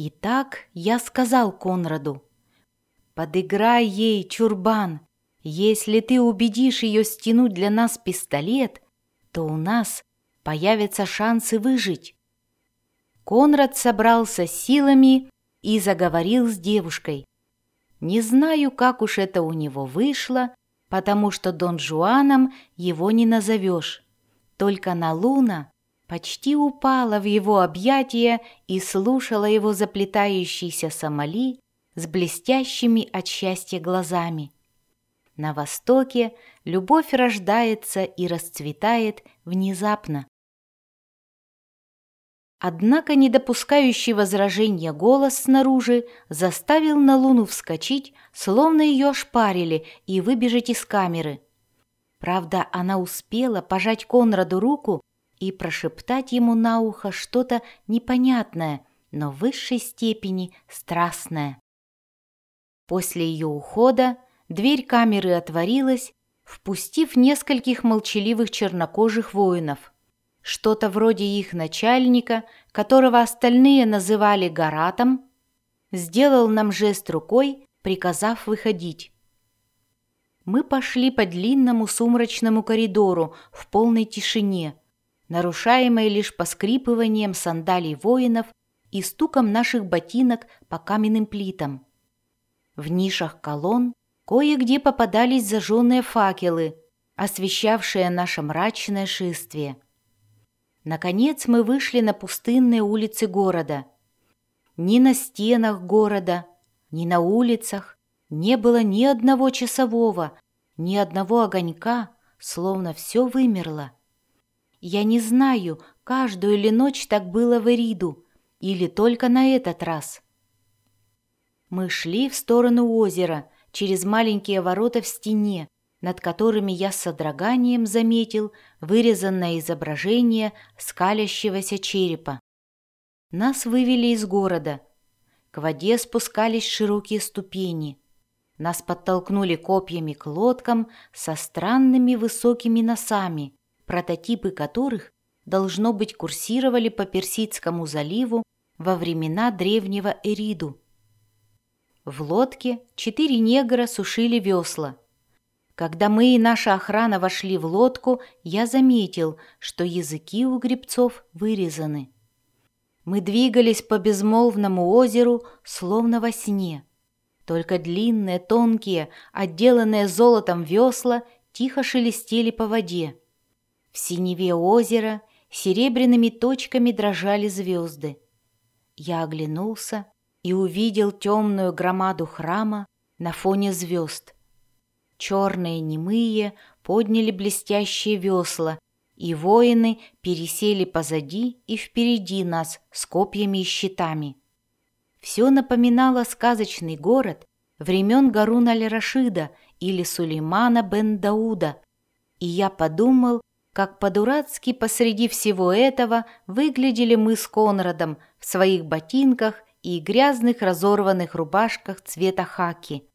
И так я сказал Конраду, «Подыграй ей, чурбан! Если ты убедишь ее стянуть для нас пистолет, то у нас появятся шансы выжить». Конрад собрался силами и заговорил с девушкой. Не знаю, как уж это у него вышло, потому что Дон Жуаном его не назовешь. Только на Луна почти упала в его объятия и слушала его заплетающийся Сомали с блестящими от счастья глазами. На Востоке любовь рождается и расцветает внезапно. Однако недопускающий возражения голос снаружи заставил на Луну вскочить, словно ее ошпарили, и выбежать из камеры. Правда, она успела пожать Конраду руку и прошептать ему на ухо что-то непонятное, но в высшей степени страстное. После ее ухода дверь камеры отворилась, впустив нескольких молчаливых чернокожих воинов – что-то вроде их начальника, которого остальные называли Гаратом, сделал нам жест рукой, приказав выходить. Мы пошли по длинному сумрачному коридору в полной тишине, нарушаемой лишь поскрипыванием сандалий воинов и стуком наших ботинок по каменным плитам. В нишах колонн кое-где попадались зажженные факелы, освещавшие наше мрачное шествие. Наконец мы вышли на пустынные улицы города. Ни на стенах города, ни на улицах не было ни одного часового, ни одного огонька, словно все вымерло. Я не знаю, каждую ли ночь так было в Эриду, или только на этот раз. Мы шли в сторону озера, через маленькие ворота в стене, над которыми я с содроганием заметил вырезанное изображение скалящегося черепа. Нас вывели из города. К воде спускались широкие ступени. Нас подтолкнули копьями к лодкам со странными высокими носами, прототипы которых, должно быть, курсировали по Персидскому заливу во времена древнего Эриду. В лодке четыре негра сушили весла. Когда мы и наша охрана вошли в лодку, я заметил, что языки у гребцов вырезаны. Мы двигались по безмолвному озеру, словно во сне. Только длинные, тонкие, отделанные золотом весла тихо шелестели по воде. В синеве озера серебряными точками дрожали звезды. Я оглянулся и увидел темную громаду храма на фоне звезд — Черные немые подняли блестящие весла, и воины пересели позади и впереди нас с копьями и щитами. Все напоминало сказочный город времен Гарун аль-Рашида или Сулеймана бен Дауда, и я подумал, как по-дурацки посреди всего этого выглядели мы с Конрадом в своих ботинках и грязных разорванных рубашках цвета хаки –